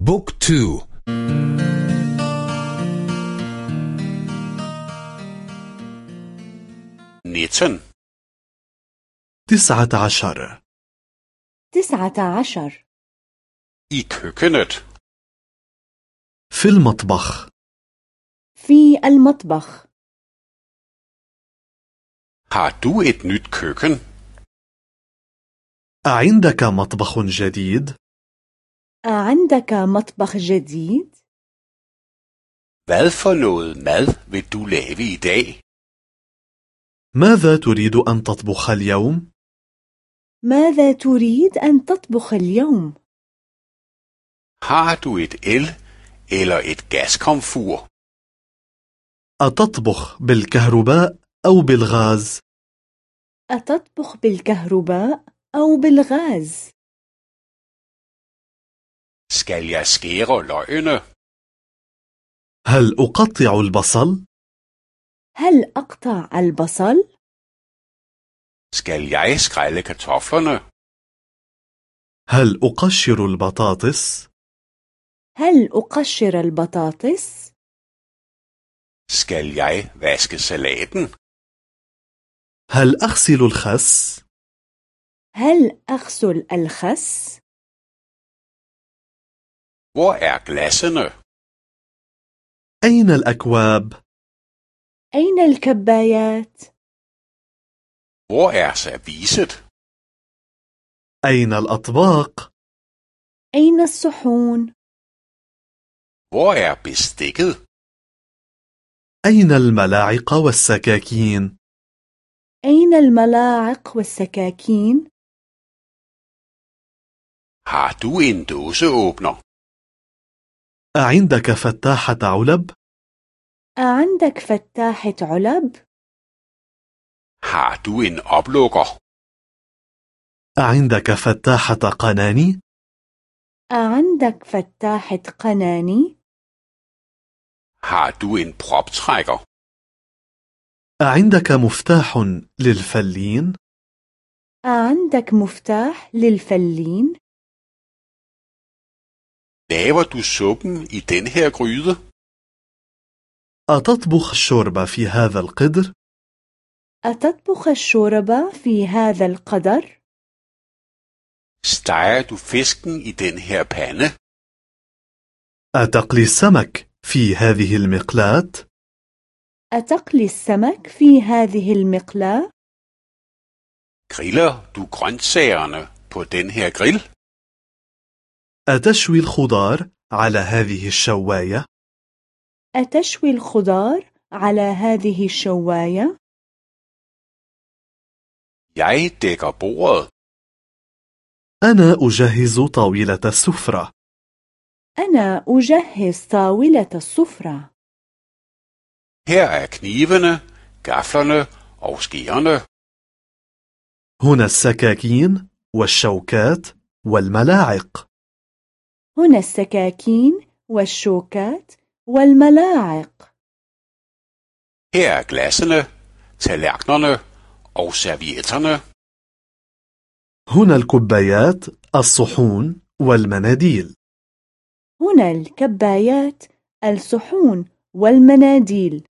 بوك تو نيتن تسعة عشر تسعة عشر køkkenet. في المطبخ في المطبخ Har du et nyt køkken? أعندك مطبخ جديد؟ أعندك مطبخ جديد؟ Hvad for noget mad vil du lave i dag? ماذا تريد أن تطبخ اليوم؟ ماذا تريد أن تطبخ اليوم؟ Har du et el- eller et gaskomfur? أتطبخ بالكهرباء أو بالغاز؟ أتطبخ بالكهرباء أو بالغاز؟ Skal jeg skære løgene? هل أقطع البصل؟ هل أقطع البصل؟ Skal jeg skrælle kartoflerne? هل أقشر البطاطس؟ هل أقشر البطاطس؟ Skal jeg vaske salaten? هل أغسل الخس؟ هل أغسل الخس؟ Hvor er glassene? أين الأكواب؟ أين الكبايات؟ Hvor er serviset? أين الأطباق؟ أين الصحون؟ Hvor er bestikket? أين الملاعق والسكاكين؟ أين الملاعق والسكاكين؟ Har du en dåseåbner? أعندك فتاحة علب؟ أعندك فتاحة علب؟ Har du en oplukker? أعندك فتاحة قناني؟ أعندك فتاحة قناني؟ Har du en proptrækker? أعندك مفتاح للفلين؟ أعندك مفتاح للفلين؟ Laver du suppen i den her gryde? أتطبخ الشوربة في هذا القدر؟ أتطبخ الشوربة في هذا القدر؟ Steger du fisken i den her pande? أتقلي السمك في هذه المقلاة؟ أتقلي السمك في هذه المقلاة؟ Griller du grøntsagerne på den her grill? أتشوي الخضار على هذه الشواية؟ أتشوي الخضار على هذه الشواية؟ Jeg dækker bordet. أنا أجهز طاولة السفرة. أنا أجهز طاولة السفرة. Her er knivene, gaflerne og skærene. هنا السكاكين والشوكات والملاعق. هنا السكاكين والشوكات والملاعق. Her er glassene, tallerkenerne og servietterne. هنا الكبايات، الصحون والمناديل. هنا الكبايات، الصحون والمناديل.